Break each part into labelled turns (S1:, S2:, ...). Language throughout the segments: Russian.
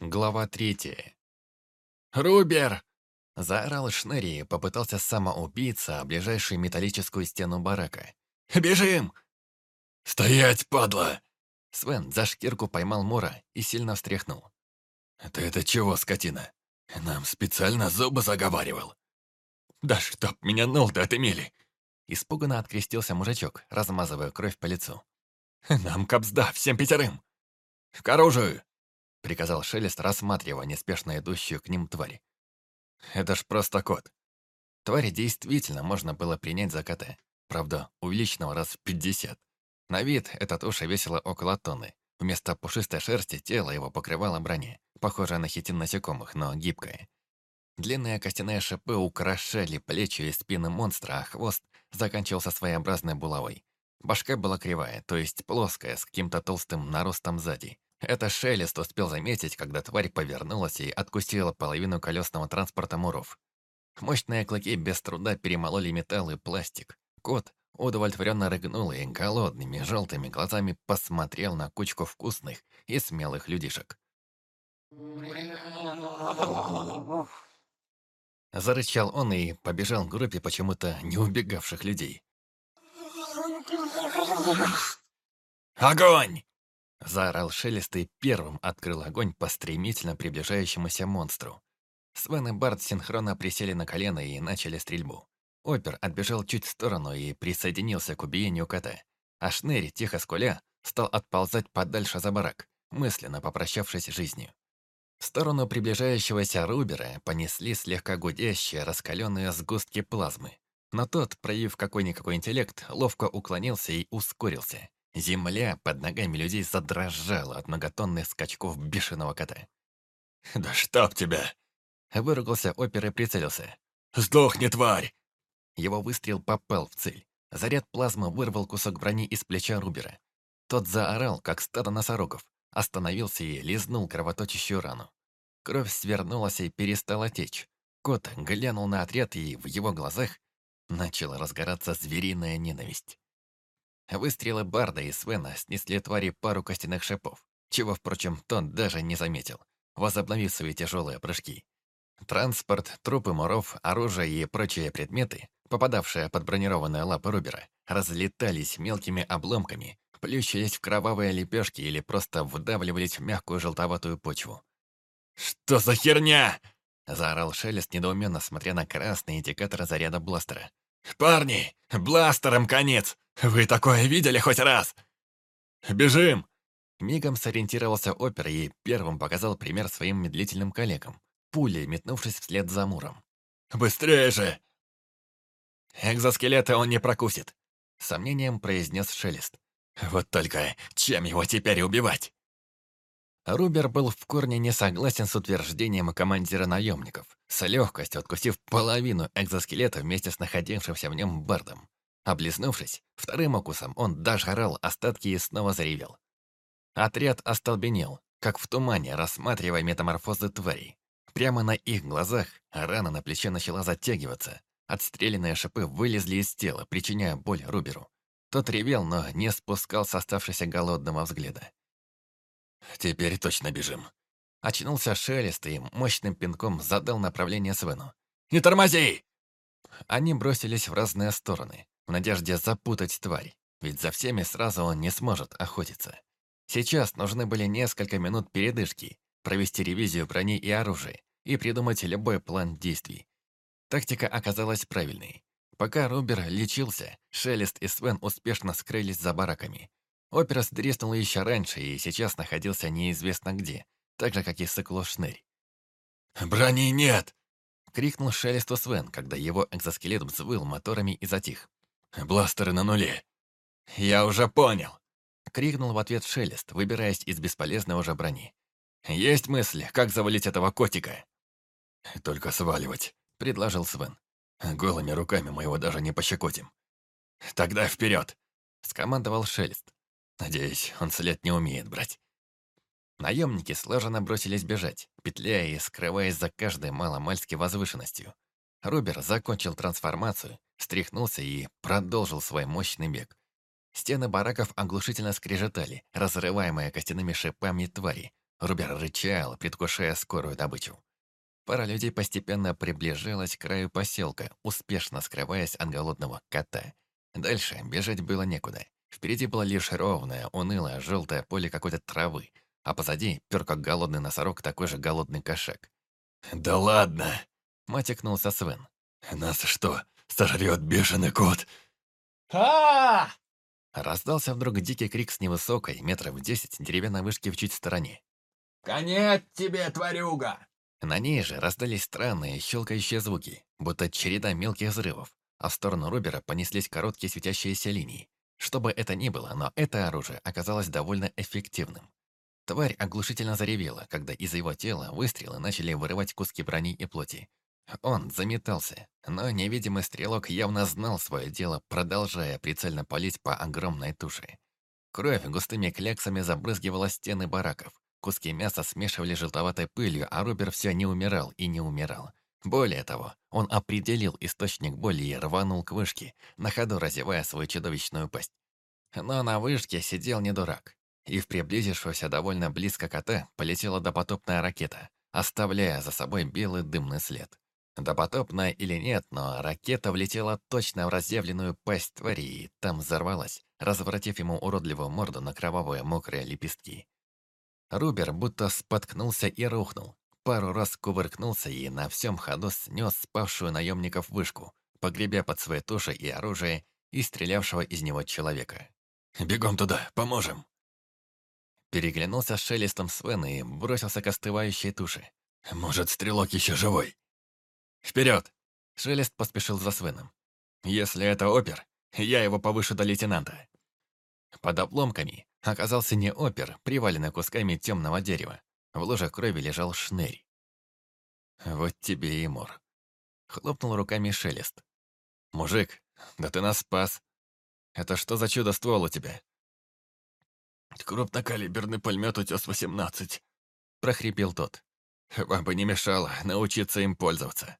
S1: Глава третья. «Рубер!» – заорал Шнери и попытался самоубиться о ближайшую металлическую стену барака. «Бежим!»
S2: «Стоять, падла!»
S1: Свен за шкирку поймал Мора и сильно встряхнул.
S2: «Ты это чего, скотина? Нам специально зубы заговаривал».
S1: «Да чтоб меня нолды отымели!» Испуганно открестился мужичок, размазывая кровь по лицу. «Нам капсда, всем пятерым!» «К оружию!» Приказал Шелест, рассматривая неспешно идущую к ним тварь. «Это ж просто кот». Твари действительно можно было принять за кота. Правда, увеличенного раз в пятьдесят. На вид эта туша весила около тонны. Вместо пушистой шерсти тело его покрывало броня, похожая на хитин насекомых, но гибкая. Длинные костяные шипы украшали плечи и спины монстра, а хвост заканчивался своеобразной булавой. Башка была кривая, то есть плоская, с каким-то толстым наростом сзади. Это Шелест успел заметить, когда тварь повернулась и откусила половину колесного транспорта муров. Мощные клыки без труда перемололи металл и пластик. Кот удовлетворенно рыгнул и голодными желтыми глазами посмотрел на кучку вкусных и смелых людишек. Зарычал он и побежал к группе почему-то не убегавших людей.
S2: «Огонь!»
S1: Заорал Шелест и первым открыл огонь по стремительно приближающемуся монстру. Свен и Барт синхронно присели на колено и начали стрельбу. Опер отбежал чуть в сторону и присоединился к убиению кота. А Шнери, тихо скуля, стал отползать подальше за барак, мысленно попрощавшись с жизнью. В сторону приближающегося Рубера понесли слегка гудящие, раскаленные сгустки плазмы. Но тот, проявив какой-никакой интеллект, ловко уклонился и ускорился. Земля под ногами людей задрожала от многотонных скачков бешеного кота.
S2: «Да чтоб тебя!»
S1: Выругался опер и прицелился.
S2: «Сдохни, тварь!»
S1: Его выстрел попал в цель. Заряд плазмы вырвал кусок брони из плеча Рубера. Тот заорал, как стадо носорогов, остановился и лизнул кровоточащую рану. Кровь свернулась и перестала течь. Кот глянул на отряд, и в его глазах начала разгораться звериная ненависть. Выстрелы Барда и Свена снесли твари пару костяных шипов, чего, впрочем, тот даже не заметил, возобновив свои тяжелые прыжки. Транспорт, трупы муров, оружие и прочие предметы, попадавшие под бронированные лапы Рубера, разлетались мелкими обломками, плющились в кровавые лепешки или просто вдавливались в мягкую желтоватую почву.
S2: «Что за херня?»
S1: — заорал Шелест, недоуменно смотря на красный индикатор заряда бластера.
S2: «Парни, бластером конец! Вы такое видели хоть раз?» «Бежим!»
S1: Мигом сориентировался опер и первым показал пример своим медлительным коллегам, пулей метнувшись вслед за Муром.
S2: «Быстрее же!»
S1: «Экзоскелета он не прокусит», — сомнением произнес Шелест.
S2: «Вот только чем его теперь убивать?»
S1: Рубер был в корне не согласен с утверждением командира наемников, с легкостью откусив половину экзоскелета вместе с находившимся в нем бардом. Облизнувшись, вторым укусом он дожрал остатки и снова заревел. Отряд остолбенел, как в тумане, рассматривая метаморфозы тварей. Прямо на их глазах рана на плече начала затягиваться. Отстрелянные шипы вылезли из тела, причиняя боль Руберу. Тот ревел, но не спускал с оставшегося голодного взгляда.
S2: «Теперь точно бежим».
S1: Очнулся Шелест и мощным пинком задал направление Свену.
S2: «Не тормози!»
S1: Они бросились в разные стороны, в надежде запутать тварь, ведь за всеми сразу он не сможет охотиться. Сейчас нужны были несколько минут передышки, провести ревизию брони и оружия и придумать любой план действий. Тактика оказалась правильной. Пока Рубер лечился, Шелест и Свен успешно скрылись за бараками. Операс дреснул еще раньше и сейчас находился неизвестно где, так же, как и Сыкло Шнырь.
S2: «Брони нет!»
S1: — крикнул Шелесту Свен, когда его экзоскелет взвыл моторами и затих.
S2: Бластеры на нуле.
S1: Я уже понял. Крикнул в ответ Шелест, выбираясь из бесполезной уже брони. Есть мысли, как завалить этого котика?
S2: Только сваливать,
S1: предложил Свен.
S2: Голыми руками мы его даже не пощекотим.
S1: Тогда вперед! скомандовал Шелест. Надеюсь, он след не умеет брать. Наемники слаженно бросились бежать, петляя и скрываясь за каждой маломальски возвышенностью. Рубер закончил трансформацию, стряхнулся и продолжил свой мощный бег. Стены бараков оглушительно скрежетали, разрываемые костяными шипами твари, Рубер рычал, предвкушая скорую добычу. Пара людей постепенно приближалась к краю поселка, успешно скрываясь от голодного кота. Дальше бежать было некуда. Впереди было лишь ровное, унылое, желтое поле какой-то травы, а позади пер как голодный носорог такой же голодный кошак.
S2: «Да ладно!»
S1: — матекнулся Свен.
S2: «Нас что, сожрет бешеный кот?»
S1: а Раздался вдруг дикий крик с невысокой, метров десять, деревянной вышки в чуть стороне.
S2: «Конец тебе, тварюга!»
S1: На ней же раздались странные, щелкающие звуки, будто череда мелких взрывов, а в сторону Рубера понеслись короткие светящиеся линии. Что бы это ни было, но это оружие оказалось довольно эффективным. Тварь оглушительно заревела, когда из его тела выстрелы начали вырывать куски брони и плоти. Он заметался, но невидимый стрелок явно знал свое дело, продолжая прицельно палить по огромной туше. Кровь густыми кляксами забрызгивала стены бараков. Куски мяса смешивали желтоватой пылью, а Рубер все не умирал и не умирал. Более того, он определил источник боли и рванул к вышке, на ходу разевая свою чудовищную пасть. Но на вышке сидел не дурак, и в приблизившегося довольно близко кота полетела допотопная ракета, оставляя за собой белый дымный след. Допотопная или нет, но ракета влетела точно в разъявленную пасть твари и там взорвалась, развратив ему уродливую морду на кровавые мокрые лепестки. Рубер будто споткнулся и рухнул. Пару раз кувыркнулся и на всем ходу снес спавшую наемников вышку, погребя под своей тушей и оружие и стрелявшего из него человека.
S2: «Бегом туда, поможем!»
S1: Переглянулся с шелестом Свен и бросился к остывающей туше.
S2: «Может, стрелок еще живой?»
S1: «Вперед!» Шелест поспешил за Свеном. «Если это опер, я его повышу до лейтенанта». Под обломками оказался не опер, приваленный кусками темного дерева. В луже крови лежал шнырь. «Вот тебе и мор». Хлопнул руками шелест. «Мужик, да ты нас спас. Это что за чудо-ствол у тебя?»
S2: «Крупнокалиберный пулемет «Утес-18», —
S1: прохрипел тот.
S2: «Вам бы не мешало научиться им пользоваться.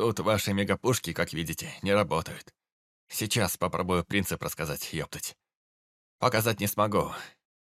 S2: Тут ваши мегапушки, как видите, не работают. Сейчас попробую принцип рассказать, ёптать. Показать не смогу».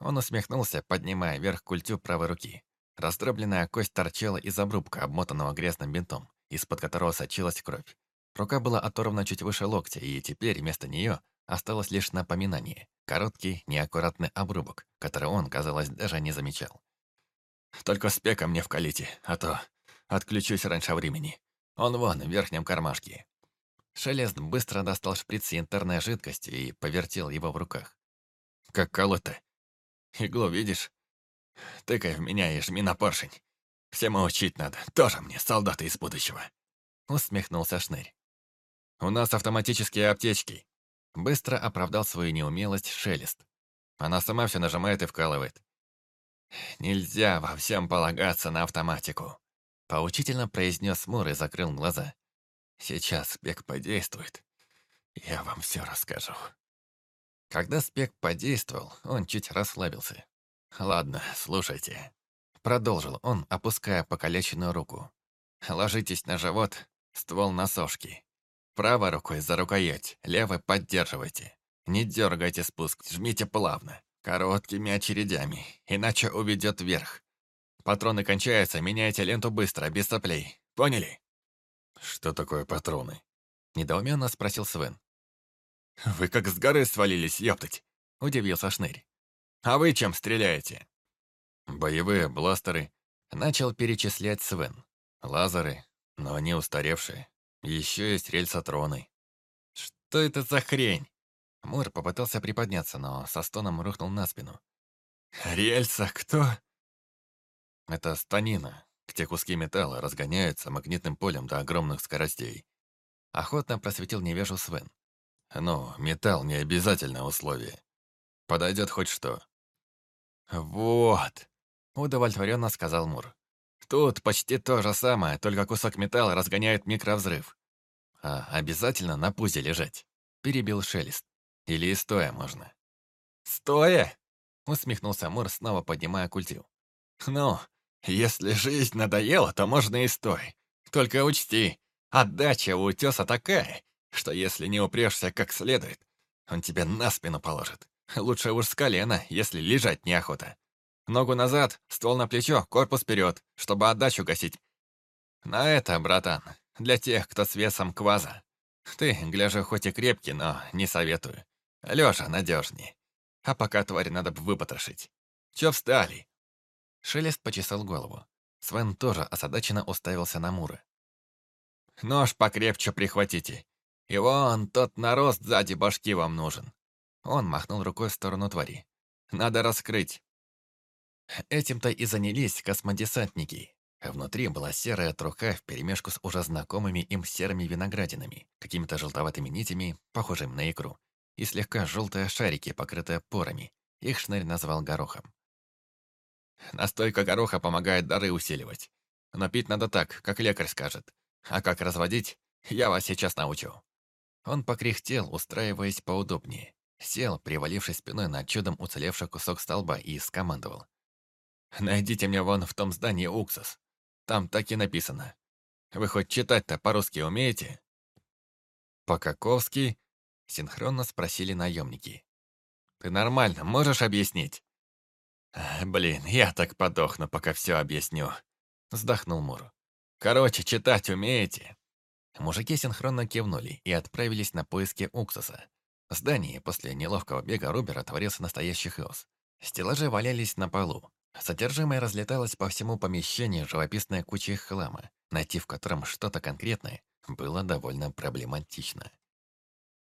S2: Он усмехнулся, поднимая вверх культю правой руки. Раздробленная кость торчала из обрубка, обмотанного грязным бинтом, из-под которого сочилась кровь. Рука была оторвана чуть выше локтя, и теперь вместо нее осталось лишь напоминание. Короткий, неаккуратный обрубок, который он, казалось, даже не замечал. «Только спека мне вкалите, а то отключусь раньше времени. Он вон, в верхнем кармашке». Шелест быстро достал шприц янтарной жидкости и повертел его в руках. «Как колото. Иглу видишь? Тыкай в меня и жми на поршень. Всему учить надо, тоже мне, солдаты из будущего». Усмехнулся Шнырь. «У нас автоматические аптечки». Быстро оправдал свою неумелость Шелест. Она сама все нажимает и вкалывает. «Нельзя во всем полагаться на автоматику», — поучительно произнес Мур и закрыл глаза. «Сейчас спек подействует. Я вам все расскажу». Когда спек подействовал, он чуть расслабился. «Ладно, слушайте». Продолжил он, опуская покалеченную руку. «Ложитесь на живот, ствол на сошки. Правой рукой за рукоять, левой поддерживайте. Не дергайте спуск, жмите плавно, короткими очередями, иначе уведет вверх. Патроны кончаются, меняйте ленту быстро, без соплей. Поняли?» «Что такое патроны?»
S1: Недоуменно спросил Свен. «Вы как с горы свалились, ёптать!» — удивился Шнырь. «А вы чем стреляете?» «Боевые бластеры», — начал перечислять Свен. «Лазеры, но они устаревшие. Еще есть рельсотроны». «Что это за хрень?» Мур попытался приподняться, но со стоном рухнул на спину. «Рельса кто?» «Это станина, где куски металла разгоняются магнитным полем до огромных скоростей». Охотно просветил невежу Свен. «Ну, металл не обязательное условие. Подойдет хоть что». «Вот», — удовлетворенно сказал Мур. «Тут почти то же самое, только кусок металла разгоняет микровзрыв. А обязательно на пузе лежать?» — перебил Шелест. «Или и стоя можно». «Стоя?» — усмехнулся Мур, снова поднимая культю. «Ну, если жизнь надоела, то можно и стой. Только учти, отдача у утеса такая, что если не упрешься как следует, он тебя на спину положит. Лучше уж с колена, если лежать неохота. Ногу назад, ствол на плечо, корпус вперед, чтобы отдачу гасить. На это, братан, для тех, кто с весом кваза. Ты, гляжу, хоть и крепкий, но не советую. Лёша надежней. А пока тварь надо бы выпотрошить. Чё встали?» Шелест почесал голову. Свен тоже озадаченно уставился на Мура. «Нож покрепче прихватите. И вон тот нарост сзади башки вам нужен». Он махнул рукой в сторону твари. «Надо раскрыть». Этим-то и занялись космодесантники. Внутри была серая труха вперемешку с уже знакомыми им серыми виноградинами, какими-то желтоватыми нитями, похожими на икру, и слегка желтые шарики, покрытые порами. Их шнырь назвал горохом. Настойка гороха помогает дары усиливать. Но пить надо так, как лекарь скажет. А как разводить, я вас сейчас научу». Он покряхтел, устраиваясь поудобнее. Сел, привалившись спиной на чудом уцелевший кусок столба, и скомандовал. «Найдите мне вон в том здании уксус. Там так и написано. Вы хоть читать-то по-русски умеете?» «По-каковски?» — синхронно спросили наемники. «Ты нормально можешь объяснить?» «Блин, я так подохну, пока все объясню», — вздохнул Мур. «Короче, читать умеете?» Мужики синхронно кивнули и отправились на поиски уксуса. В здании после неловкого бега Рубера творился настоящий хаос. Стеллажи валялись на полу. Содержимое разлеталось по всему помещению живописная куча хлама, найти в котором что-то конкретное было довольно проблематично.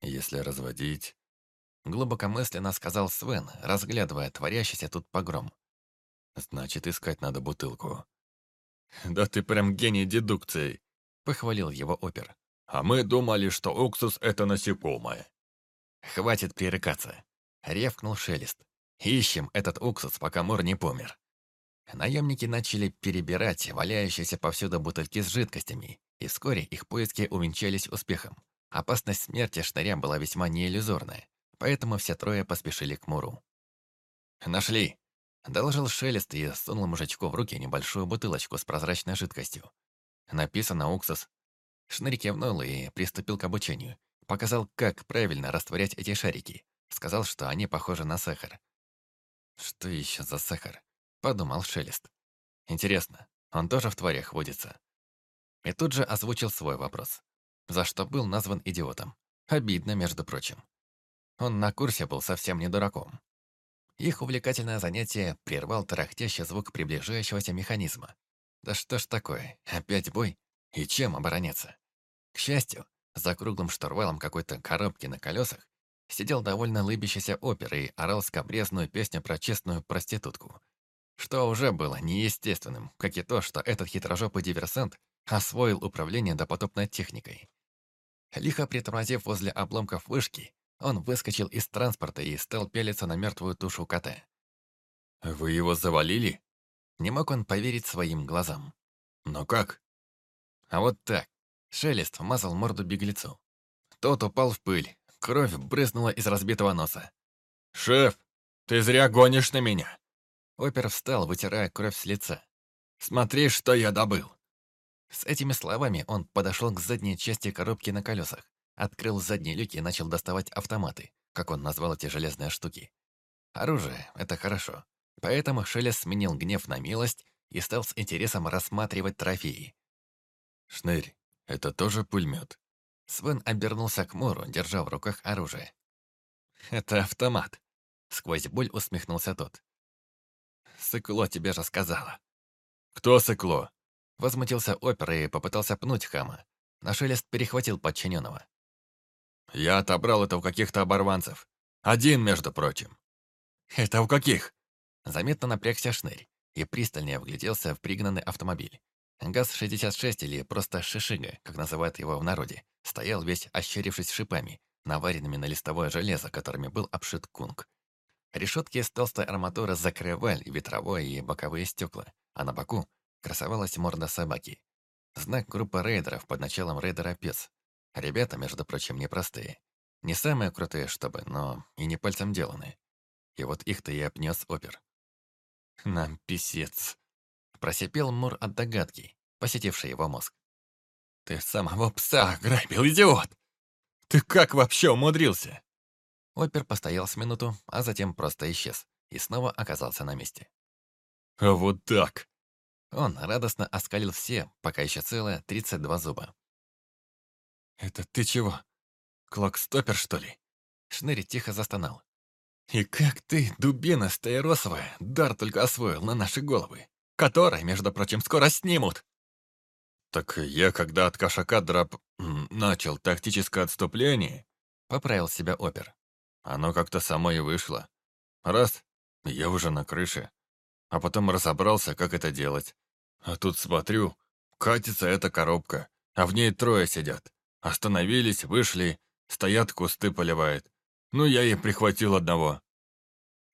S1: Если разводить, Глубокомысленно сказал Свен, разглядывая творящийся тут погром. «Значит, искать надо бутылку». «Да ты прям гений дедукции», — похвалил его опер. «А мы думали, что уксус — это насекомое». «Хватит пререкаться», — ревкнул Шелест. «Ищем этот уксус, пока Мор не помер». Наемники начали перебирать валяющиеся повсюду бутыльки с жидкостями, и вскоре их поиски увенчались успехом. Опасность смерти шныря была весьма неиллюзорная поэтому все трое поспешили к Муру. «Нашли!» — доложил Шелест и сунул мужичку в руки небольшую бутылочку с прозрачной жидкостью. Написано «Уксус». Шнырь кивнул и приступил к обучению. Показал, как правильно растворять эти шарики. Сказал, что они похожи на сахар. «Что еще за сахар?» — подумал Шелест. «Интересно, он тоже в тварях водится?» И тут же озвучил свой вопрос. За что был назван идиотом. Обидно, между прочим. Он на курсе был совсем не дураком. Их увлекательное занятие прервал тарахтящий звук приближающегося механизма. Да что ж такое, опять бой? И чем обороняться? К счастью, за круглым штурвалом какой-то коробки на колесах сидел довольно лыбящийся опер и орал скобрезную песню про честную проститутку. Что уже было неестественным, как и то, что этот хитрожопый диверсант освоил управление допотопной техникой. Лихо притормозив возле обломков вышки, он выскочил из транспорта и стал пялиться на мертвую тушу кота. «Вы его завалили?» Не мог он поверить своим глазам. «Но как?» А вот так. Шелест вмазал морду беглецу. Тот упал в пыль. Кровь брызнула из разбитого носа. «Шеф, ты зря гонишь на меня!» Опер встал, вытирая кровь с лица. «Смотри, что я добыл!» С этими словами он подошел к задней части коробки на колесах. Открыл задние люки и начал доставать автоматы, как он назвал эти железные штуки. Оружие — это хорошо. Поэтому Шелест сменил гнев на милость и стал с интересом рассматривать трофеи. «Шнырь, это тоже пулемет?» Свен обернулся к Мору, держа в руках оружие. «Это автомат», — сквозь боль усмехнулся тот. «Сыкло тебе же сказала». «Кто сыкло?» Возмутился опер и попытался пнуть хама. Но Шелест перехватил подчиненного. Я отобрал это у каких-то оборванцев. Один, между прочим. Это у каких? Заметно напрягся шнырь и пристальнее вгляделся в пригнанный автомобиль. ГАЗ-66 или просто Шишига, как называют его в народе, стоял весь ощерившись шипами, наваренными на листовое железо, которыми был обшит кунг. Решетки из толстой арматуры закрывали ветровое и боковые стекла, а на боку красовалась морда собаки. Знак группы рейдеров под началом рейдера «Пес», Ребята, между прочим, непростые. Не самые крутые, чтобы, но и не пальцем деланные. И вот их-то и обнес опер. «Нам писец», — просипел Мур от догадки, посетивший его мозг. «Ты самого пса ограбил, идиот! Ты как вообще умудрился?» Опер постоял с минуту, а затем просто исчез и снова оказался на месте.
S2: А вот так.
S1: Он радостно оскалил все, пока еще целое, 32 зуба. «Это ты чего? Клокстопер, что ли?» Шныри тихо застонал. «И как ты, дубина стаиросовая, дар только освоил на наши головы, которые, между прочим, скоро снимут!»
S2: «Так я, когда от кошака драп... начал тактическое отступление...»
S1: Поправил себя опер.
S2: Оно как-то само и вышло. Раз, я уже на крыше. А потом разобрался, как это делать. А тут смотрю, катится эта коробка, а в ней трое сидят. Остановились, вышли, стоят, кусты поливают. Ну, я и прихватил одного.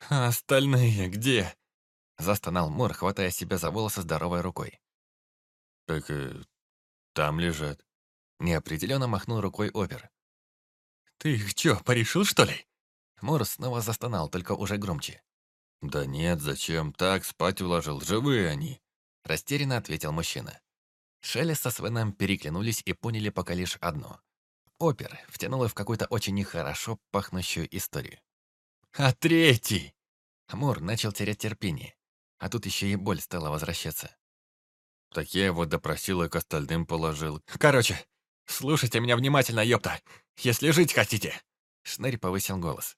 S1: «А остальные где?» Застонал Мур, хватая себя за волосы здоровой рукой.
S2: «Так э, там лежат».
S1: Неопределенно махнул рукой опер. «Ты их чё, порешил, что ли?» Мур снова застонал, только уже громче.
S2: «Да нет, зачем? Так, спать уложил. Живые они!»
S1: Растерянно ответил мужчина. Шелест со Свеном переглянулись и поняли пока лишь одно. Опер втянул их в какую-то очень нехорошо пахнущую историю. «А третий?» Мур начал терять терпение, а тут еще и боль стала возвращаться.
S2: «Так я его допросил и к остальным положил».
S1: «Короче, слушайте меня внимательно, ёпта, если жить хотите!» Шнырь повысил голос.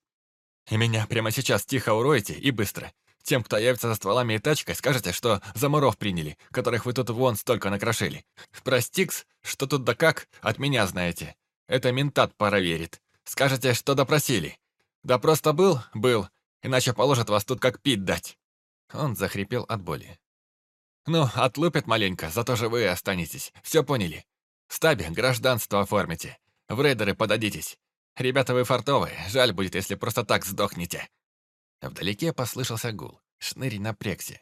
S1: «И меня прямо сейчас тихо уроете и быстро. Тем, кто явится за стволами и тачкой, скажете, что заморов приняли, которых вы тут вон столько накрошили. Про Стикс, что тут да как, от меня знаете. Это ментат проверит. Скажете, что допросили. Да просто был? Был. Иначе положат вас тут как пить дать». Он захрипел от боли. «Ну, отлупят маленько, зато живые останетесь. Все поняли? В стабе гражданство оформите. В рейдеры подадитесь. Ребята, вы фартовые. Жаль будет, если просто так сдохнете». Вдалеке послышался гул. Шныри напрягся.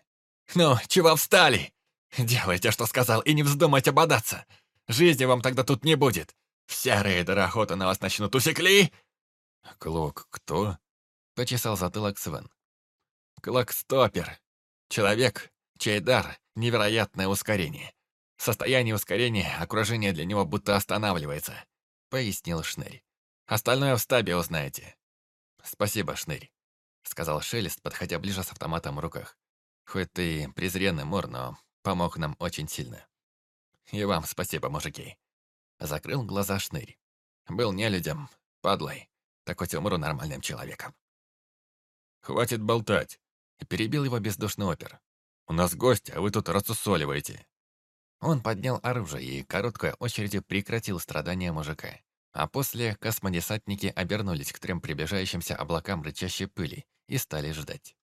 S1: «Ну, чего встали? Делайте, что сказал, и не вздумайте бодаться. Жизни вам тогда тут не будет. Все рейдеры охоту на вас начнут. Усекли?»
S2: «Клок кто?»
S1: Почесал затылок Свен. Клокстопер. Человек, чей дар — невероятное ускорение. Состояние ускорения, окружение для него будто останавливается, пояснил Шнырь. Остальное в стабе узнаете. Спасибо, Шнырь сказал Шелест, подходя ближе с автоматом в руках. «Хоть ты презренный мор, но помог нам очень сильно. И вам спасибо, мужики». Закрыл глаза шнырь. Был нелюдям, падлой, так хоть умру нормальным человеком.
S2: «Хватит болтать!»
S1: Перебил его бездушный опер.
S2: «У нас гость, а вы тут рассусоливаете!»
S1: Он поднял оружие и короткой очередью прекратил страдания мужика. А после космодесантники обернулись к трем приближающимся облакам рычащей пыли и стали ждать.